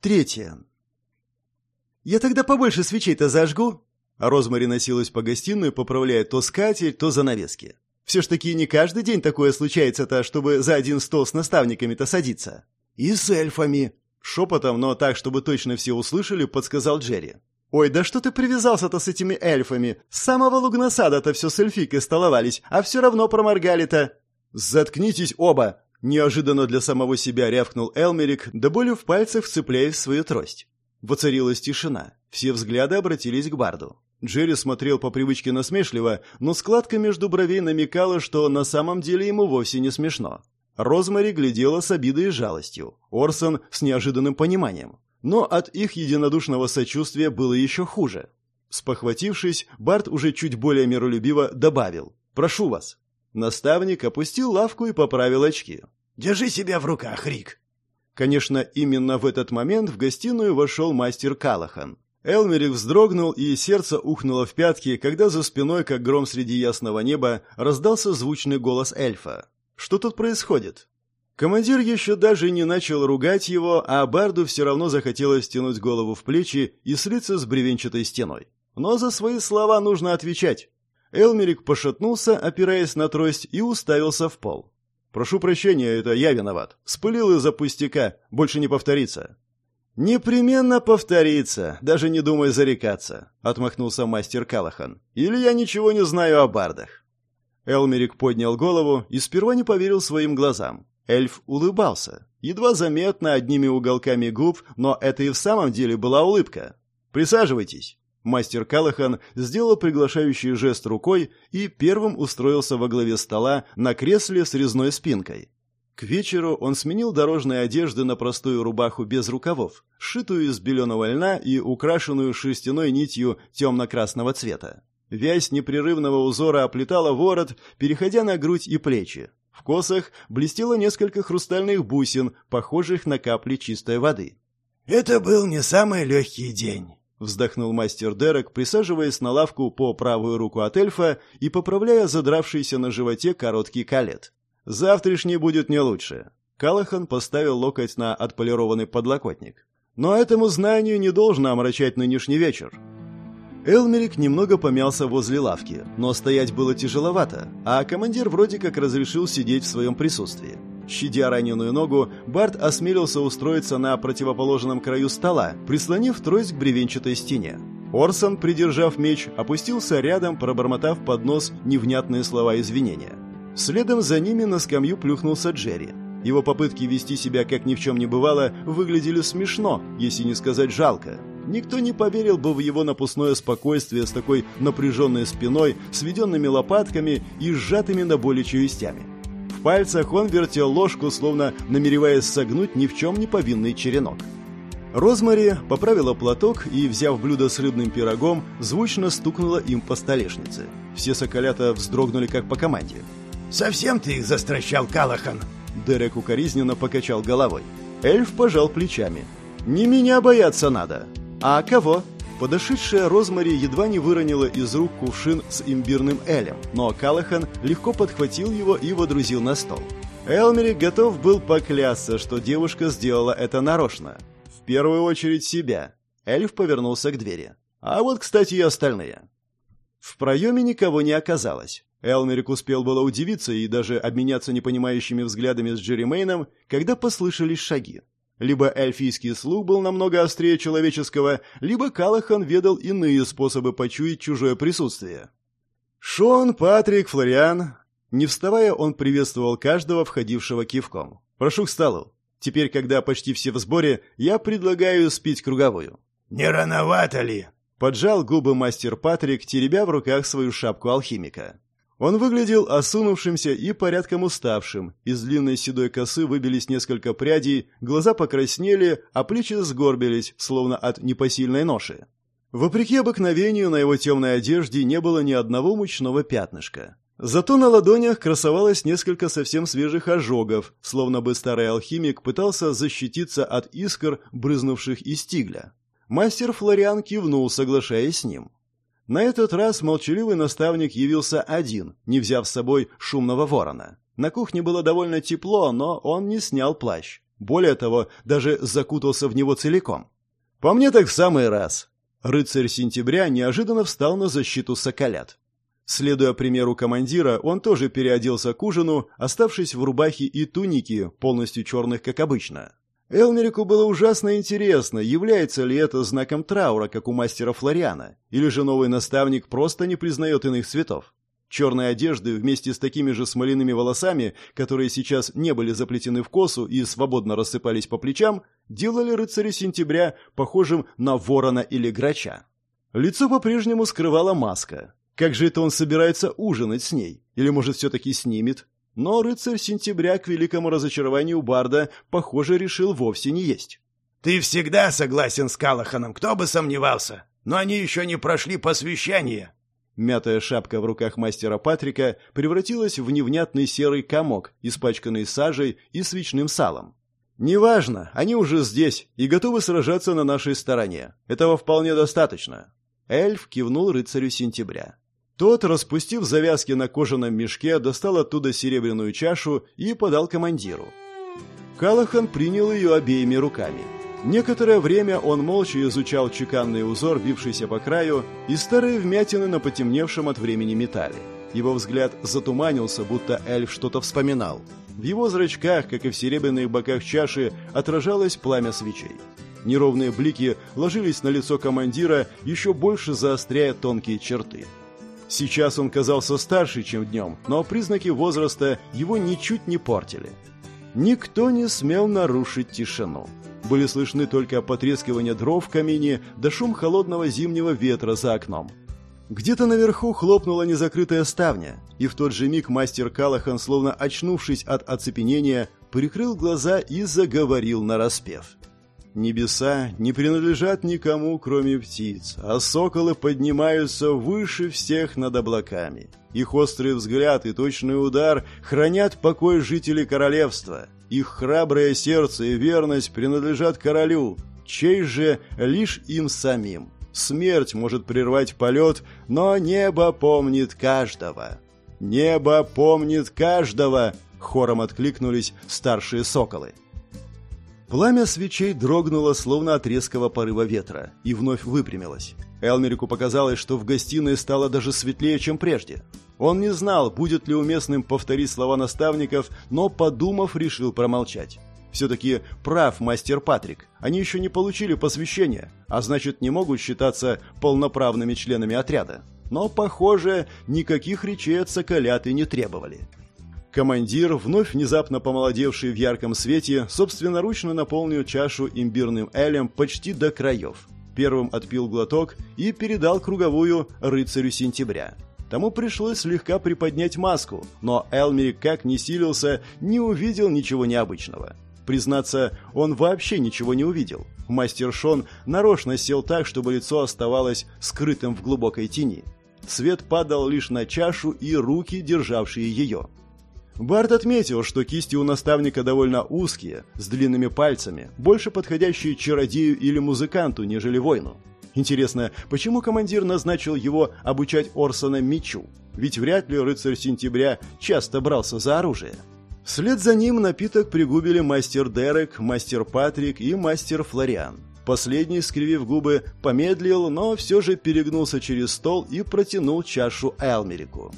Третье. «Я тогда побольше свечей-то зажгу?» А Розмари носилась по гостиной, поправляя то скатерть, то занавески. «Все ж таки не каждый день такое случается-то, чтобы за один стол с наставниками-то садиться». «И с эльфами», — шепотом, но так, чтобы точно все услышали, подсказал Джерри. «Ой, да что ты привязался-то с этими эльфами? С самого лугнасада-то все с эльфикой столовались, а все равно проморгали-то». «Заткнитесь оба!» — неожиданно для самого себя рявкнул Элмерик, до боли в пальцах вцепляясь в свою трость. Воцарилась тишина. Все взгляды обратились к Барду. Джерри смотрел по привычке насмешливо, но складка между бровей намекала, что на самом деле ему вовсе не смешно. Розмари глядела с обидой и жалостью, Орсон с неожиданным пониманием. Но от их единодушного сочувствия было еще хуже. Спохватившись, Барт уже чуть более миролюбиво добавил «Прошу вас». Наставник опустил лавку и поправил очки. «Держи себя в руках, Рик!» Конечно, именно в этот момент в гостиную вошел мастер Калахан. Элмерик вздрогнул, и сердце ухнуло в пятки, когда за спиной, как гром среди ясного неба, раздался звучный голос эльфа. «Что тут происходит?» Командир еще даже не начал ругать его, а Барду все равно захотелось стянуть голову в плечи и слиться с бревенчатой стеной. Но за свои слова нужно отвечать. Элмерик пошатнулся, опираясь на трость, и уставился в пол. Прошу прощения, это я виноват. Спылил из-за пустяка. Больше не повторится. Непременно повторится, даже не думай зарекаться, отмахнулся мастер Калахан. Или я ничего не знаю о бардах. Элмерик поднял голову и сперва не поверил своим глазам. Эльф улыбался, едва заметно одними уголками губ, но это и в самом деле была улыбка. Присаживайтесь. Мастер Калахан сделал приглашающий жест рукой и первым устроился во главе стола на кресле с резной спинкой. К вечеру он сменил дорожные одежды на простую рубаху без рукавов, сшитую из беленого льна и украшенную шерстяной нитью темно-красного цвета. Вязь непрерывного узора оплетала ворот, переходя на грудь и плечи. В косах блестело несколько хрустальных бусин, похожих на капли чистой воды. «Это был не самый легкий день», Вздохнул мастер Дерек, присаживаясь на лавку по правую руку от эльфа и поправляя задравшийся на животе короткий калет. «Завтрашний будет не лучше». Калахан поставил локоть на отполированный подлокотник. «Но этому знанию не должно омрачать нынешний вечер». Элмерик немного помялся возле лавки, но стоять было тяжеловато, а командир вроде как разрешил сидеть в своем присутствии. Щадя раненую ногу, Барт осмелился устроиться на противоположном краю стола, прислонив трость к бревенчатой стене. Орсон, придержав меч, опустился рядом, пробормотав под нос невнятные слова извинения. Следом за ними на скамью плюхнулся Джерри. Его попытки вести себя как ни в чем не бывало выглядели смешно, если не сказать жалко. Никто не поверил бы в его напускное спокойствие с такой напряженной спиной, сведенными лопатками и сжатыми на боли челюстями. В пальцах он вертел ложку, словно намереваясь согнуть ни в чем не повинный черенок. Розмари поправила платок и, взяв блюдо с рыбным пирогом, звучно стукнула им по столешнице. Все соколята вздрогнули как по команде. «Совсем ты их застращал, Калахан!» Дерек укоризненно покачал головой. Эльф пожал плечами. «Не меня бояться надо!» «А кого?» Подошедшая Розмари едва не выронила из рук кувшин с имбирным элем, но Калахан легко подхватил его и водрузил на стол. Элмери готов был поклясться, что девушка сделала это нарочно. В первую очередь себя. Эльф повернулся к двери. А вот, кстати, и остальные. В проеме никого не оказалось. Элмерик успел было удивиться и даже обменяться непонимающими взглядами с Джерри Мейном, когда послышались шаги. Либо эльфийский слух был намного острее человеческого, либо Калахан ведал иные способы почуять чужое присутствие. «Шон, Патрик, Флориан...» Не вставая, он приветствовал каждого, входившего кивком. «Прошу к столу. Теперь, когда почти все в сборе, я предлагаю спить круговую». «Не рановато ли?» Поджал губы мастер Патрик, теребя в руках свою шапку алхимика. Он выглядел осунувшимся и порядком уставшим. Из длинной седой косы выбились несколько прядей, глаза покраснели, а плечи сгорбились, словно от непосильной ноши. Вопреки обыкновению, на его темной одежде не было ни одного мучного пятнышка. Зато на ладонях красовалось несколько совсем свежих ожогов, словно бы старый алхимик пытался защититься от искр, брызнувших из тигля. Мастер Флориан кивнул, соглашаясь с ним. На этот раз молчаливый наставник явился один, не взяв с собой шумного ворона. На кухне было довольно тепло, но он не снял плащ. Более того, даже закутался в него целиком. По мне так в самый раз. Рыцарь сентября неожиданно встал на защиту соколят. Следуя примеру командира, он тоже переоделся к ужину, оставшись в рубахе и тунике, полностью черных, как обычно. Элмерику было ужасно интересно, является ли это знаком траура, как у мастера Флориана, или же новый наставник просто не признает иных цветов. Черные одежды вместе с такими же смоляными волосами, которые сейчас не были заплетены в косу и свободно рассыпались по плечам, делали рыцаря сентября похожим на ворона или грача. Лицо по-прежнему скрывала маска. Как же это он собирается ужинать с ней? Или, может, все-таки снимет? Но рыцарь сентября, к великому разочарованию Барда, похоже, решил вовсе не есть. «Ты всегда согласен с Калаханом, кто бы сомневался. Но они еще не прошли посвящение». Мятая шапка в руках мастера Патрика превратилась в невнятный серый комок, испачканный сажей и свечным салом. «Неважно, они уже здесь и готовы сражаться на нашей стороне. Этого вполне достаточно». Эльф кивнул рыцарю сентября. Тот, распустив завязки на кожаном мешке, достал оттуда серебряную чашу и подал командиру. Калахан принял ее обеими руками. Некоторое время он молча изучал чеканный узор, вившийся по краю, и старые вмятины на потемневшем от времени металле. Его взгляд затуманился, будто эльф что-то вспоминал. В его зрачках, как и в серебряных боках чаши, отражалось пламя свечей. Неровные блики ложились на лицо командира, еще больше заостряя тонкие черты. Сейчас он казался старше, чем днем, но признаки возраста его ничуть не портили. Никто не смел нарушить тишину. Были слышны только потрескивание дров в камине да шум холодного зимнего ветра за окном. Где-то наверху хлопнула незакрытая ставня, и в тот же миг мастер Калахан, словно очнувшись от оцепенения, прикрыл глаза и заговорил нараспев. Небеса не принадлежат никому, кроме птиц, а соколы поднимаются выше всех над облаками. Их острый взгляд и точный удар хранят покой жителей королевства. Их храброе сердце и верность принадлежат королю, чей же лишь им самим. Смерть может прервать полет, но небо помнит каждого. «Небо помнит каждого!» — хором откликнулись старшие соколы. Пламя свечей дрогнуло, словно от резкого порыва ветра, и вновь выпрямилось. Элмерику показалось, что в гостиной стало даже светлее, чем прежде. Он не знал, будет ли уместным повторить слова наставников, но, подумав, решил промолчать. Все-таки прав мастер Патрик. Они еще не получили посвящения, а значит не могут считаться полноправными членами отряда. Но, похоже, никаких речей от Соколят не требовали. Командир, вновь внезапно помолодевший в ярком свете, собственноручно наполнил чашу имбирным элем почти до краев. Первым отпил глоток и передал круговую рыцарю сентября. Тому пришлось слегка приподнять маску, но Элмери, как ни силился, не увидел ничего необычного. Признаться, он вообще ничего не увидел. Мастер Шон нарочно сел так, чтобы лицо оставалось скрытым в глубокой тени. Свет падал лишь на чашу и руки, державшие ее. Барт отметил, что кисти у наставника довольно узкие, с длинными пальцами, больше подходящие чародею или музыканту, нежели воину. Интересно, почему командир назначил его обучать Орсона мечу? Ведь вряд ли рыцарь сентября часто брался за оружие. Вслед за ним напиток пригубили мастер Дерек, мастер Патрик и мастер Флориан. Последний, скривив губы, помедлил, но все же перегнулся через стол и протянул чашу Элмерику.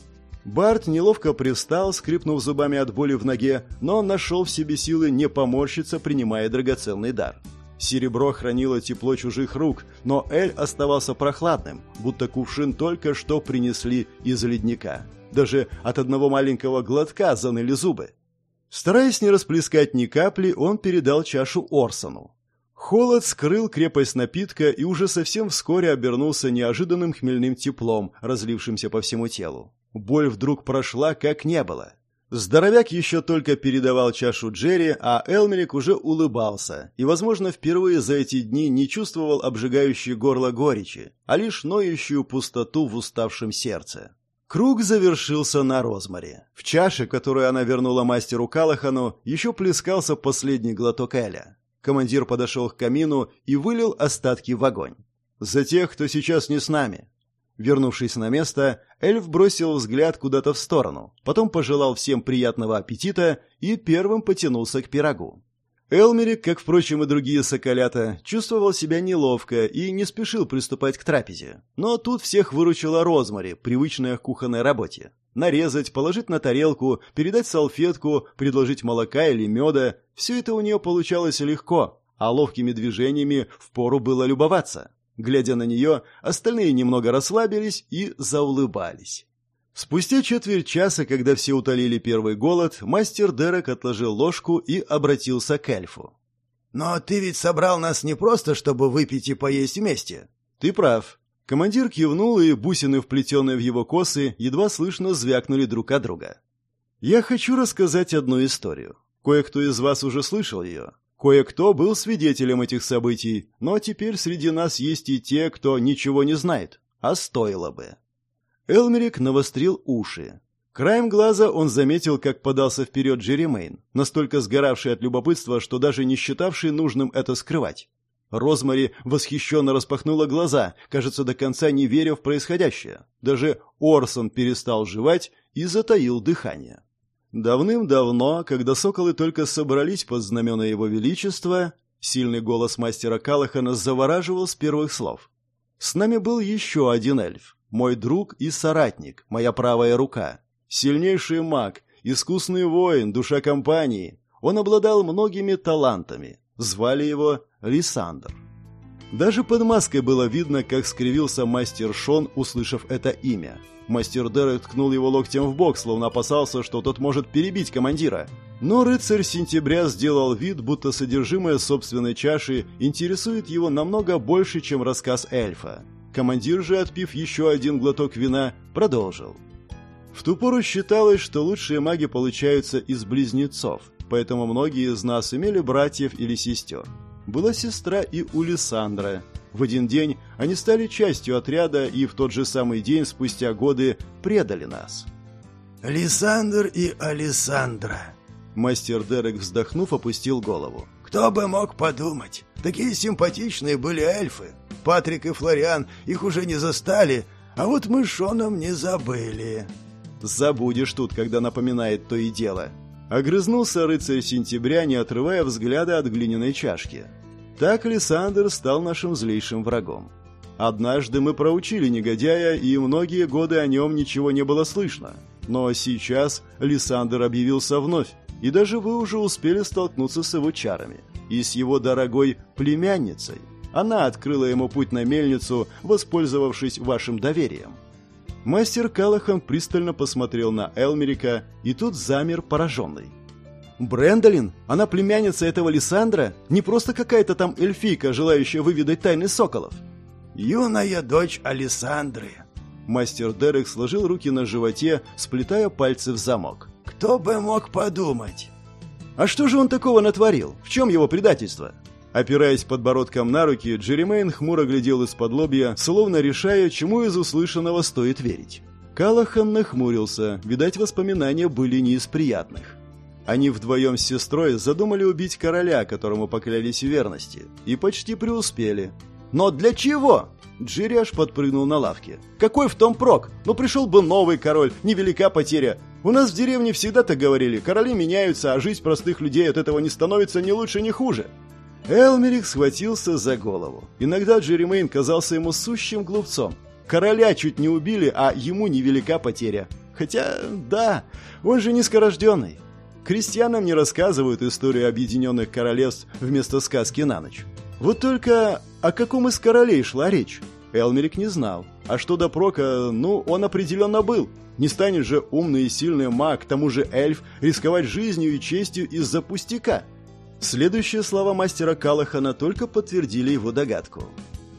Барт неловко пристал, скрипнув зубами от боли в ноге, но нашел в себе силы не поморщиться, принимая драгоценный дар. Серебро хранило тепло чужих рук, но Эль оставался прохладным, будто кувшин только что принесли из ледника. Даже от одного маленького глотка заныли зубы. Стараясь не расплескать ни капли, он передал чашу Орсону. Холод скрыл крепость напитка и уже совсем вскоре обернулся неожиданным хмельным теплом, разлившимся по всему телу. Боль вдруг прошла, как не было. Здоровяк еще только передавал чашу Джерри, а Элмерик уже улыбался и, возможно, впервые за эти дни не чувствовал обжигающей горло горечи, а лишь ноющую пустоту в уставшем сердце. Круг завершился на розмаре. В чаше, которую она вернула мастеру Калахану, еще плескался последний глоток Эля. Командир подошел к камину и вылил остатки в огонь. «За тех, кто сейчас не с нами», Вернувшись на место, эльф бросил взгляд куда-то в сторону, потом пожелал всем приятного аппетита и первым потянулся к пирогу. Элмерик, как, впрочем, и другие соколята, чувствовал себя неловко и не спешил приступать к трапезе. Но тут всех выручила Розмари, привычная к кухонной работе. Нарезать, положить на тарелку, передать салфетку, предложить молока или меда – все это у нее получалось легко, а ловкими движениями впору было любоваться. Глядя на нее, остальные немного расслабились и заулыбались. Спустя четверть часа, когда все утолили первый голод, мастер Дерек отложил ложку и обратился к эльфу. «Но ты ведь собрал нас не просто, чтобы выпить и поесть вместе». «Ты прав». Командир кивнул, и бусины, вплетенные в его косы, едва слышно звякнули друг от друга. «Я хочу рассказать одну историю. Кое-кто из вас уже слышал ее. Кое-кто был свидетелем этих событий, но теперь среди нас есть и те, кто ничего не знает, а стоило бы». Элмерик навострил уши. Краем глаза он заметил, как подался вперед Джерри Мэйн, настолько сгоравший от любопытства, что даже не считавший нужным это скрывать. Розмари восхищенно распахнула глаза, кажется, до конца не веря в происходящее. Даже Орсон перестал жевать и затаил дыхание. Давным-давно, когда соколы только собрались под знамена его величества, сильный голос мастера Калахана завораживал с первых слов. С нами был еще один эльф, мой друг и соратник, моя правая рука. Сильнейший маг, искусный воин, душа компании. Он обладал многими талантами. Звали его Лисандр. Даже под маской было видно, как скривился мастер Шон, услышав это имя. Мастер Дерек ткнул его локтем в бок, словно опасался, что тот может перебить командира. Но рыцарь сентября сделал вид, будто содержимое собственной чаши интересует его намного больше, чем рассказ эльфа. Командир же, отпив еще один глоток вина, продолжил. В ту пору считалось, что лучшие маги получаются из близнецов, поэтому многие из нас имели братьев или сестер. Была сестра и у Лиссандра. В один день они стали частью отряда и в тот же самый день, спустя годы, предали нас. «Лиссандр и Алиссандра», Мастер Дерек, вздохнув, опустил голову. «Кто бы мог подумать? Такие симпатичные были эльфы. Патрик и Флориан их уже не застали, а вот мы с Шоном не забыли». «Забудешь тут, когда напоминает то и дело». Огрызнулся рыцарь сентября, не отрывая взгляда от глиняной чашки. Так Лиссандр стал нашим злейшим врагом. Однажды мы проучили негодяя, и многие годы о нем ничего не было слышно. Но сейчас Лиссандр объявился вновь, и даже вы уже успели столкнуться с его чарами и с его дорогой племянницей. Она открыла ему путь на мельницу, воспользовавшись вашим доверием. Мастер Калахан пристально посмотрел на Элмерика, и тут замер пораженный. «Брэндолин? Она племянница этого Лиссандра? Не просто какая-то там эльфийка, желающая выведать тайны соколов?» «Юная дочь Алиссандры». Мастер Дерек сложил руки на животе, сплетая пальцы в замок. «Кто бы мог подумать?» «А что же он такого натворил? В чем его предательство?» Опираясь подбородком на руки, Джеремейн хмуро глядел из-под лобья, словно решая, чему из услышанного стоит верить. Калахан нахмурился, видать, воспоминания были не из приятных. Они вдвоем с сестрой задумали убить короля, которому поклялись верности, и почти преуспели. «Но для чего?» Джири подпрыгнул на лавке. «Какой в том прок? Ну пришел бы новый король, невелика потеря. У нас в деревне всегда так говорили, короли меняются, а жизнь простых людей от этого не становится ни лучше, ни хуже. Элмерик схватился за голову. Иногда Джеремейн казался ему сущим глупцом. Короля чуть не убили, а ему невелика потеря. Хотя, да, он же низкорожденный. Крестьянам не рассказывают историю объединенных королевств вместо сказки на ночь. Вот только о каком из королей шла речь? Элмерик не знал. А что до Прока, ну, он определенно был. Не станет же умный и сильный маг, к тому же эльф, рисковать жизнью и честью из-за пустяка – Следующие слова мастера Калахана только подтвердили его догадку.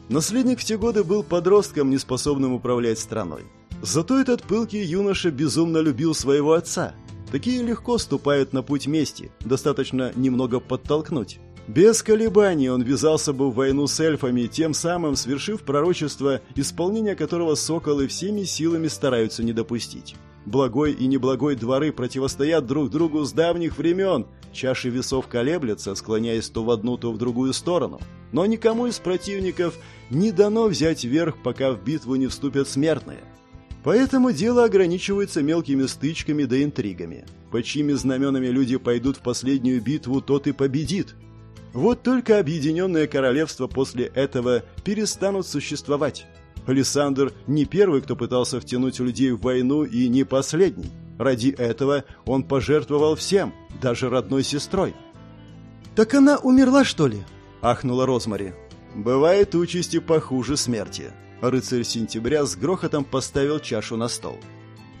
Наследник в те годы был подростком, неспособным управлять страной. Зато этот пылкий юноша безумно любил своего отца. Такие легко ступают на путь мести, достаточно немного подтолкнуть. Без колебаний он ввязался бы в войну с эльфами, тем самым свершив пророчество, исполнение которого соколы всеми силами стараются не допустить. Благой и неблагой дворы противостоят друг другу с давних времен. Чаши весов колеблются, склоняясь то в одну, то в другую сторону. Но никому из противников не дано взять верх, пока в битву не вступят смертные. Поэтому дело ограничивается мелкими стычками да интригами. По чьими знаменами люди пойдут в последнюю битву, тот и победит. Вот только объединенные королевства после этого перестанут существовать. Александр не первый, кто пытался втянуть людей в войну, и не последний. Ради этого он пожертвовал всем, даже родной сестрой. «Так она умерла, что ли?» – ахнула Розмари. «Бывает участи похуже смерти». Рыцарь сентября с грохотом поставил чашу на стол.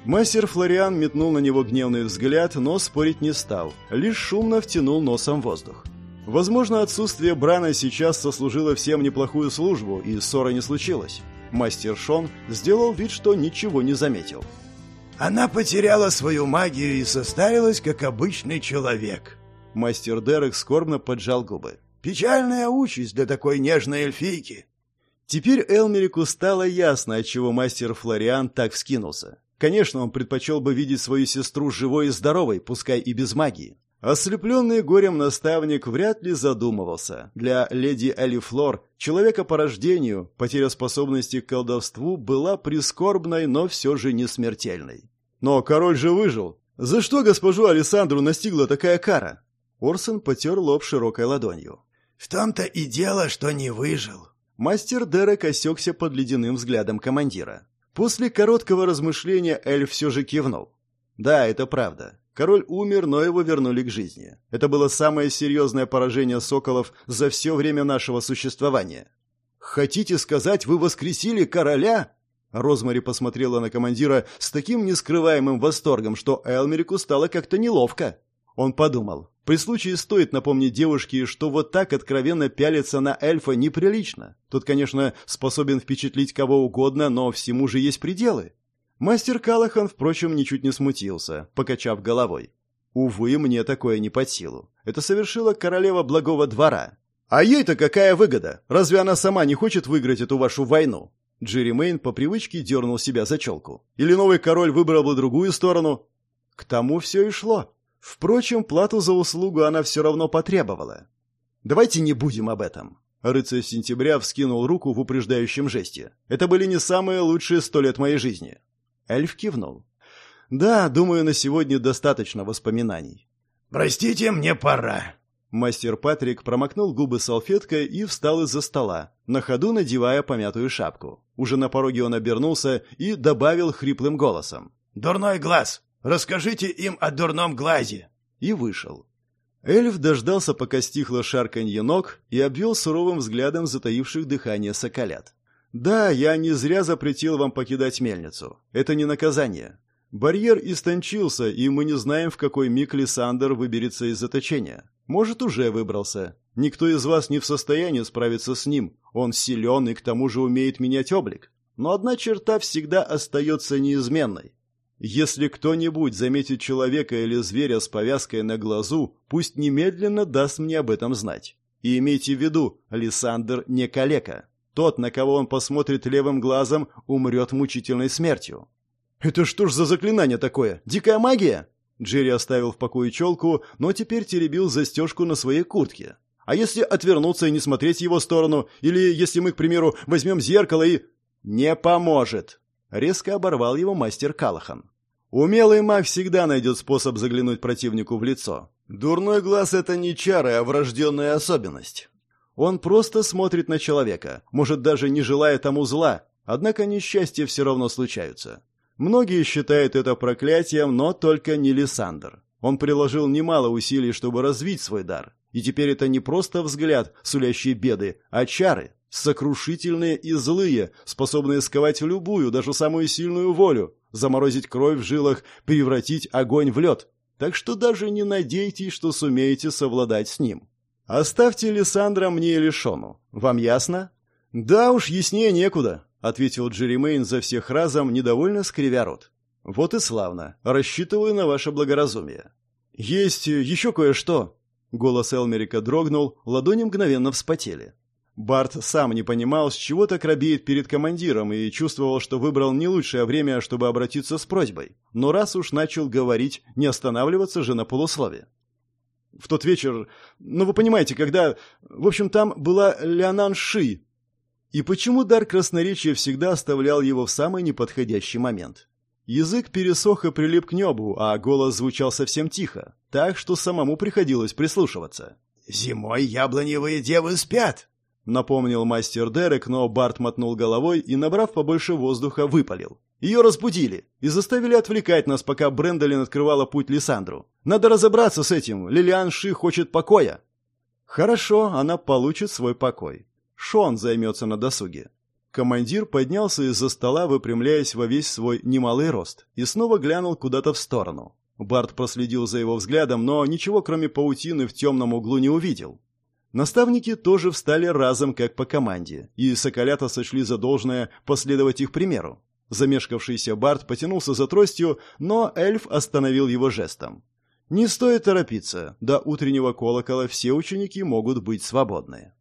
Мастер Флориан метнул на него гневный взгляд, но спорить не стал, лишь шумно втянул носом воздух. Возможно, отсутствие Брана сейчас сослужило всем неплохую службу, и ссора не случилась. Мастер Шон сделал вид, что ничего не заметил. «Она потеряла свою магию и состарилась, как обычный человек». Мастер Дерек скорбно поджал губы. «Печальная участь для такой нежной эльфийки». Теперь Элмерику стало ясно, отчего мастер Флориан так вскинулся. Конечно, он предпочел бы видеть свою сестру живой и здоровой, пускай и без магии. Ослепленный горем наставник вряд ли задумывался. Для леди Элифлор, человека по рождению, потеря способности к колдовству была прискорбной, но все же не смертельной. Но король же выжил. За что госпожу Александру настигла такая кара? Орсон потер лоб широкой ладонью. «В том-то и дело, что не выжил». Мастер Дерек осекся под ледяным взглядом командира. После короткого размышления эльф все же кивнул. «Да, это правда. Король умер, но его вернули к жизни. Это было самое серьезное поражение соколов за все время нашего существования. «Хотите сказать, вы воскресили короля?» Розмари посмотрела на командира с таким нескрываемым восторгом, что Элмерику стало как-то неловко. Он подумал, при случае стоит напомнить девушке, что вот так откровенно пялиться на эльфа неприлично. Тот, конечно, способен впечатлить кого угодно, но всему же есть пределы. Мастер Калахан, впрочем, ничуть не смутился, покачав головой. «Увы, мне такое не под силу. Это совершила королева благого двора. А ей-то какая выгода? Разве она сама не хочет выиграть эту вашу войну?» Джерри Мейн по привычке дернул себя за челку. «Или новый король выбрал бы другую сторону?» К тому все и шло. Впрочем, плату за услугу она все равно потребовала. «Давайте не будем об этом». Рыцарь сентября вскинул руку в упреждающем жесте. «Это были не самые лучшие сто лет моей жизни. Эльф кивнул. «Да, думаю, на сегодня достаточно воспоминаний». «Простите, мне пора». Мастер Патрик промокнул губы салфеткой и встал из-за стола, на ходу надевая помятую шапку. Уже на пороге он обернулся и добавил хриплым голосом. «Дурной глаз! Расскажите им о дурном глазе!» И вышел. Эльф дождался, пока стихло шарканье ног, и обвел суровым взглядом затаивших дыхание соколят. Да, я не зря запретил вам покидать мельницу. Это не наказание. Барьер истончился, и мы не знаем, в какой миг Лиссандр выберется из заточения. Может, уже выбрался. Никто из вас не в состоянии справиться с ним. Он силен и к тому же умеет менять облик. Но одна черта всегда остается неизменной. Если кто-нибудь заметит человека или зверя с повязкой на глазу, пусть немедленно даст мне об этом знать. И имейте в виду, Лиссандр не калека. Тот, на кого он посмотрит левым глазом, умрет мучительной смертью. «Это что ж за заклинание такое? Дикая магия?» Джерри оставил в покое челку, но теперь теребил застежку на своей куртке. «А если отвернуться и не смотреть в его сторону? Или если мы, к примеру, возьмем зеркало и...» «Не поможет!» — резко оборвал его мастер Калахан. «Умелый маг всегда найдет способ заглянуть противнику в лицо. Дурной глаз — это не чары, а врожденная особенность. Он просто смотрит на человека, может, даже не желая тому зла, однако несчастья все равно случаются. Многие считают это проклятием, но только не Лиссандр. Он приложил немало усилий, чтобы развить свой дар. И теперь это не просто взгляд, сулящий беды, а чары, сокрушительные и злые, способные сковать любую, даже самую сильную волю, заморозить кровь в жилах, превратить огонь в лед. Так что даже не надейтесь, что сумеете совладать с ним. «Оставьте Лиссандра мне или Шону. Вам ясно?» «Да уж, яснее некуда», — ответил Джеремейн за всех разом, недовольно скривя рот. «Вот и славно. Рассчитываю на ваше благоразумие». «Есть еще кое-что». Голос Элмерика дрогнул, ладони мгновенно вспотели. Барт сам не понимал, с чего так робеет перед командиром и чувствовал, что выбрал не лучшее время, чтобы обратиться с просьбой. Но раз уж начал говорить, не останавливаться же на полуслове в тот вечер, ну вы понимаете, когда... В общем, там была Леонан Ши. И почему дар красноречия всегда оставлял его в самый неподходящий момент? Язык пересох и прилип к небу, а голос звучал совсем тихо, так что самому приходилось прислушиваться. «Зимой яблоневые девы спят», — напомнил мастер Дерек, но Барт мотнул головой и, набрав побольше воздуха, выпалил. «Ее разбудили и заставили отвлекать нас, пока Брэндолин открывала путь Лиссандру. Надо разобраться с этим. Лилиан Ши хочет покоя». «Хорошо, она получит свой покой. Шон займется на досуге». Командир поднялся из-за стола, выпрямляясь во весь свой немалый рост, и снова глянул куда-то в сторону. Барт проследил за его взглядом, но ничего, кроме паутины, в темном углу не увидел. Наставники тоже встали разом, как по команде, и соколята сочли за должное последовать их примеру. Замешкавшийся Барт потянулся за тростью, но эльф остановил его жестом. «Не стоит торопиться. До утреннего колокола все ученики могут быть свободны».